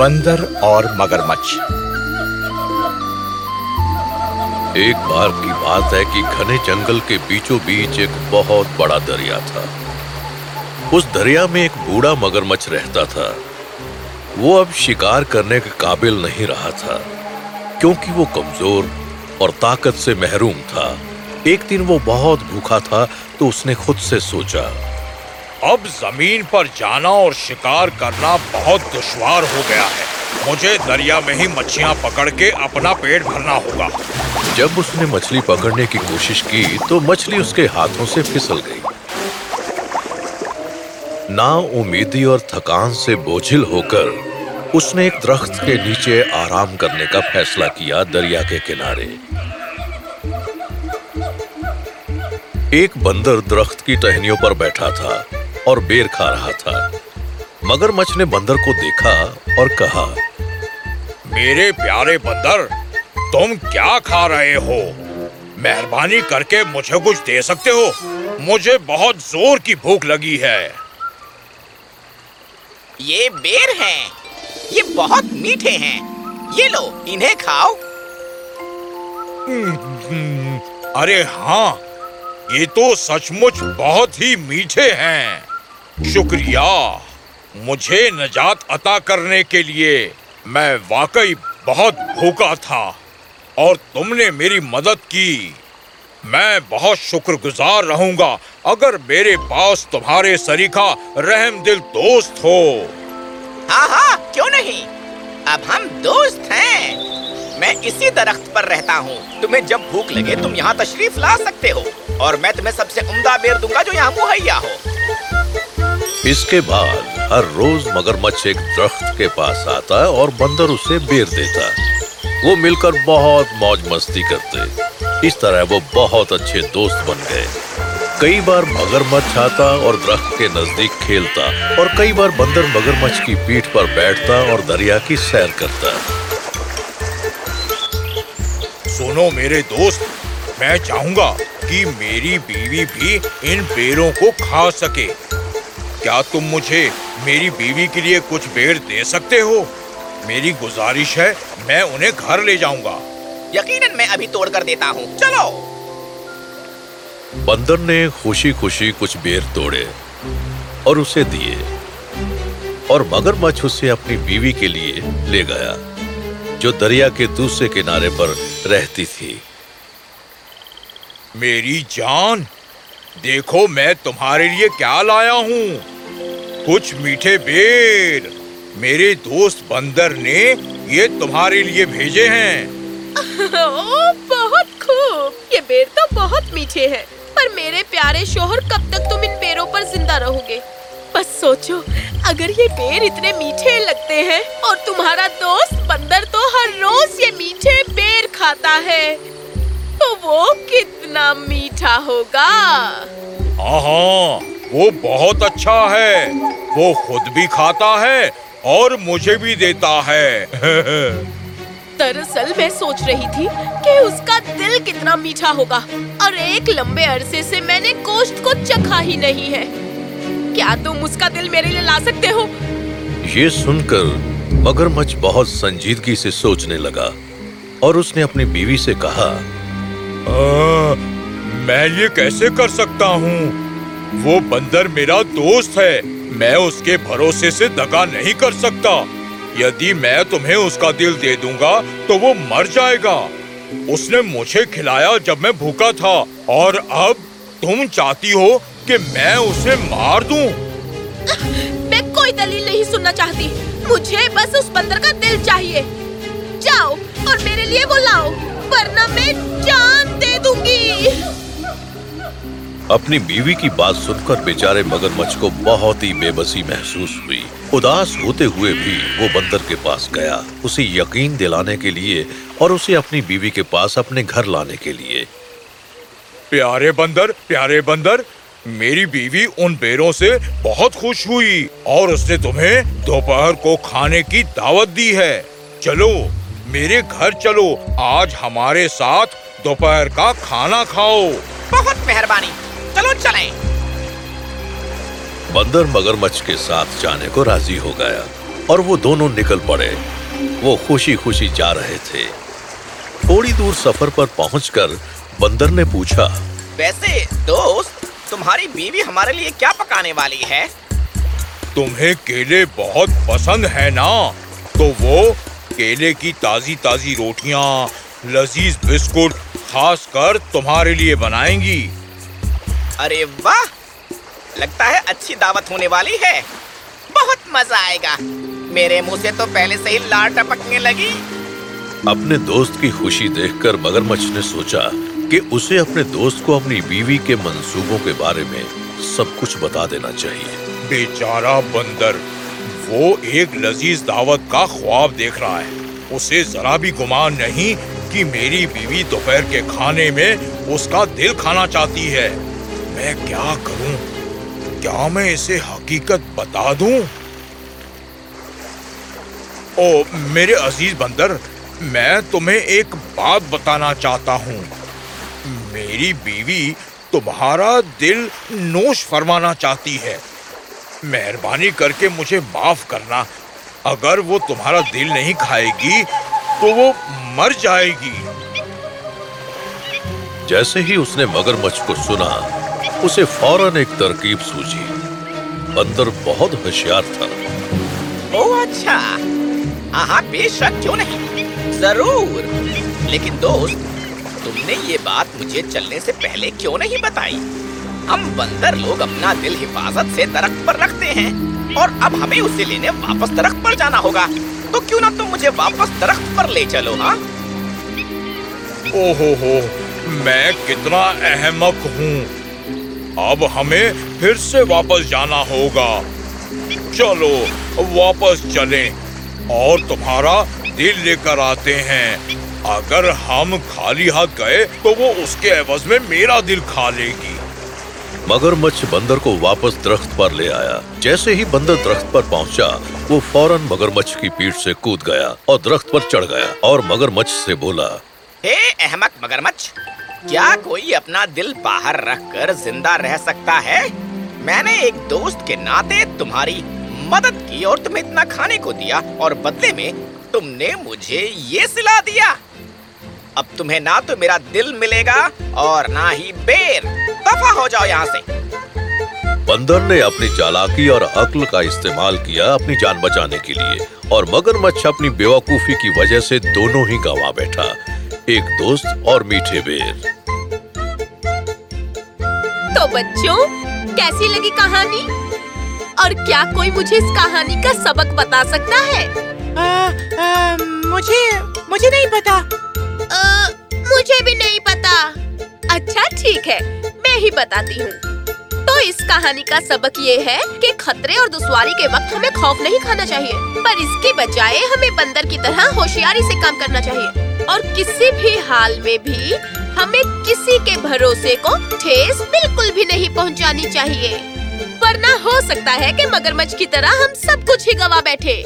بندر اور مگرمچھ ایک بار کی بات ہے کہ گھنے جنگل کے بیچوں بیچ ایک بہت بڑا دریا تھا۔ اس دریا میں ایک بوڑھا مگرمچھ رہتا تھا۔ وہ اب شکار کرنے کے قابل نہیں رہا تھا، کیونکہ وہ کمزور اور طاقت سے محروم تھا۔ ایک دن وہ بہت بھوکا تھا تو اس نے خود سے سوچا۔ اب زمین پر جانا اور شکار کرنا بہت دشوار ہو گیا ہے۔ مجھے دریا میں ہی مچھلیاں پکڑ کے اپنا پیٹ بھرنا ہوگا۔ جب اس نے مچھلی پکڑنے کی کوشش کی تو مچھلی اس کے ہاتھوں سے پھسل گئی۔ نا امیدی اور تھکان سے بوجھل ہو کر اس نے ایک درخت کے نیچے آرام کرنے کا فیصلہ کیا دریا کے کنارے۔ ایک بندر درخت کی ٹہنیوں پر بیٹھا تھا۔ اور بیر کھا رہا تھا۔ مگر مچھ نے بندر کو دیکھا اور کہا میرے پیارے بندر تم کیا کھا رہے ہو؟ مہربانی کر کے مجھے کچھ دے سکتے ہو؟ مجھے بہت زور کی بھوک لگی ہے۔ یہ بیر ہیں۔ یہ بہت میٹھے ہیں۔ یہ لو انہیں کھاؤ۔ ارے ہاں یہ تو سچ مچ بہت ہی میٹھے ہیں۔ شکریہ۔ مجھے نجات عطا کرنے کے لیے میں واقعی بہت بھوکا تھا اور تم نے میری مدد کی۔ میں بہت شکر گزار رہوں گا اگر میرے پاس تمہارے سریخا رحم دل دوست ہو۔ ہاں کیوں نہیں؟ اب ہم دوست ہیں۔ میں اسی درخت پر رہتا ہوں۔ تمہیں جب بھوک لگے تم یہاں تشریف لا سکتے ہو اور میں تمہیں سب سے عمدہ بیر دوں گا جو یہاں مہیا ہو۔ اس کے بعد ہر روز مگر مچھ ایک درخت کے پاس آتا اور بندر اسے بیر دیتا وہ مل کر بہت موج مستی کرتے۔ اس طرح وہ بہت اچھے دوست بن گئے۔ کئی بار مگر مچھ آتا اور درخت کے نزدیک کھیلتا اور کئی بار بندر مگر مچھ کی پیٹ پر بیٹھتا اور دریا کی سیر کرتا۔ سنو میرے دوست، میں چاہوں گا کہ میری بیوی بھی ان پیروں کو کھا سکے۔ کیا تم مجھے میری بیوی کے لیے کچھ بیر دے سکتے ہو؟ میری گزارش ہے میں انہیں گھر لے جاؤں گا۔ یقیناً میں ابھی توڑ کر دیتا ہوں۔ چلو۔ بندر نے خوشی خوشی کچھ بیر توڑے اور اسے دیے اور مگر مچھ اسے اپنی بیوی کے لیے لے گیا جو دریا کے دوسرے کنارے پر رہتی تھی۔ میری جان دیکھو میں تمہارے لیے کیا لایا ہوں۔ کچھ میٹھے بیر۔ میرے دوست بندر نے یہ تمہارے لیے بھیجے ہیں۔ بہت خوب۔ یہ بیر تو بہت میٹھے ہیں، پر میرے پیارے شوہر کب تک تم ان پیروں پر زندہ رہو گے؟ بس سوچو، اگر یہ بیر اتنے میٹھے لگتے ہیں اور تمہارا دوست بندر تو ہر روز یہ میٹھے بیر کھاتا ہے۔ وہ کتنا میٹھا ہوگا؟ ہاں وہ بہت اچھا ہے۔ وہ خود بھی کھاتا ہے اور مجھے بھی دیتا ہے۔ دراصل میں سوچ رہی تھی کہ اس کا دل کتنا میٹھا ہوگا اور ایک لمبے عرصے سے میں نے گوشت کو چکھا ہی نہیں ہے۔ کیا تم اس کا دل میرے لیے لا سکتے ہو؟ یہ سن کر مگر مگرمچھ بہت سنجیدگی سے سوچنے لگا اور اس نے اپنی بیوی سے کہا میں یہ کیسے کر سکتا ہوں؟ وہ بندر میرا دوست ہے۔ میں اس کے بھروسے سے دگا نہیں کر سکتا۔ یدی میں تمہیں اس کا دل دے دوں گا، تو وہ مر جائے گا۔ اس نے مجھے کھلایا جب میں بھوکا تھا۔ اور اب تم چاہتی ہو کہ میں اسے مار دوں؟ میں کوئی دلیل نہیں سننا چاہتی۔ مجھے بس اس بندر کا دل چاہیے۔ جاؤ اور میرے لیے وہ لاؤ۔ ورنہ میں جان دے دوں گی۔ اپنی بیوی کی بات سن کر بیچارے مگر مچھ کو بہت ہی بے بسی محسوس ہوئی۔ اداس ہوتے ہوئے بھی وہ بندر کے پاس گیا اسے یقین دلانے کے لیے اور اسے اپنی بیوی کے پاس اپنے گھر لانے کے لیے۔ پیارے بندر پیارے بندر میری بیوی ان بیروں سے بہت خوش ہوئی اور اس نے تمہیں دوپہر کو کھانے کی دعوت دی ہے۔ چلو۔ میرے گھر چلو آج ہمارے ساتھ دوپہر کا کھانا کھاؤ۔ بہت مہربانی۔ چلو چلیں۔ بندر مگر مچھ کے ساتھ جانے کو راضی ہو گیا اور وہ دونوں نکل پڑے۔ وہ خوشی خوشی جا رہے تھے۔ تھوڑی دور سفر پر پہنچ کر بندر نے پوچھا ویسے دوست تمہاری بیوی ہمارے لیے کیا پکانے والی ہے؟ تمہیں کیلے بہت پسند ہے نا؟ تو وہ کیلے کی تازی تازی روٹیاں لذیذ بسکٹ خاص کر تمہارے لیے بنائیں گی۔ ارے واہ! لگتا ہے اچھی دعوت ہونے والی ہے۔ بہت مزہ آئے گا۔ میرے منہ سے تو پہلے سے ہی لار ٹپکنے لگی۔ اپنے دوست کی خوشی دیکھ کر مگر مچھ نے سوچا کہ اسے اپنے دوست کو اپنی بیوی کے منصوبوں کے بارے میں سب کچھ بتا دینا چاہیے۔ بیچارہ بندر وہ ایک لذیذ دعوت کا خواب دیکھ رہا ہے۔ اسے ذرا بھی گمان نہیں کہ میری بیوی دوپہر کے کھانے میں اس کا دل کھانا چاہتی ہے۔ میں کیا کروں؟ کیا میں اسے حقیقت بتا دوں؟ او، میرے عزیز بندر، میں تمہیں ایک بات بتانا چاہتا ہوں۔ میری بیوی تمہارا دل نوش فرمانا چاہتی ہے۔ مہربانی کر کے مجھے معاف کرنا۔ اگر وہ تمہارا دل نہیں کھائے گی تو وہ مر جائے گی۔ جیسے ہی اس نے مگر مچھ کو سنا اسے فوراً ایک ترکیب سوچی۔ بندر بہت ہوشیار تھا۔ اچھا۔ بے شک کیوں نہیں؟ ضرور۔ لیکن دوست تم نے یہ بات مجھے چلنے سے پہلے کیوں نہیں بتائی؟ ہم بندر لوگ اپنا دل حفاظت سے درخت پر رکھتے ہیں۔ اور اب ہمیں اسے لینے واپس درخت پر جانا ہوگا۔ تو کیوں نہ تم مجھے واپس درخت پر لے چلو ہاں؟ او ہو ہو، میں کتنا احمق ہوں۔ اب ہمیں پھر سے واپس جانا ہوگا۔ چلو، واپس چلیں۔ اور تمہارا دل لے کر آتے ہیں۔ اگر ہم خالی ہاتھ گئے تو وہ اس کے عوض میں میرا دل کھا لے گی۔ مگر مچھ بندر کو واپس درخت پر لے آیا۔ جیسے ہی بندر درخت پر پہنچا وہ فوراً مگر مچھ کی پیٹ سے کود گیا اور درخت پر چڑھ گیا اور مگر مچھ سے بولا hey, احمد مگر مچھ کیا کوئی اپنا دل باہر رکھ کر زندہ رہ سکتا ہے؟ میں نے ایک دوست کے ناطے تمہاری مدد کی اور تمہیں اتنا کھانے کو دیا اور بدلے میں تم نے مجھے یہ سلا دیا۔ اب تمہیں نہ تو میرا دل ملے گا اور نہ ہی بیر۔ دفع ہو جاؤ یہاں سے۔ بندر نے اپنی چالاکی اور عقل کا استعمال کیا اپنی جان بچانے کے لیے اور مگر مچھ اپنی بیوقوفی کی وجہ سے دونوں ہی گوا بیٹھا ایک دوست اور میٹھے بیر۔ تو بچوں کیسی لگی کہانی؟ اور کیا کوئی مجھے اس کہانی کا سبق بتا سکتا ہے؟ مجھے مجھے نہیں پتا۔ مجھے بھی نہیں پتا۔ اچھا ٹھیک ہے۔ میں ہی بتاتی ہوں۔ تو اس کہانی کا سبق یہ ہے کہ خطرے اور دشواری کے وقت ہمیں خوف نہیں کھانا چاہیے، پر اس کے بجائے ہمیں بندر کی طرح ہوشیاری سے کام کرنا چاہیے۔ اور کسی بھی حال میں بھی ہمیں کسی کے بھروسے کو ٹھیس بالکل بھی نہیں پہنچانی چاہیے۔ ورنہ ہو سکتا ہے کہ مگرمچھ کی طرح ہم سب کچھ ہی گوا بیٹھے۔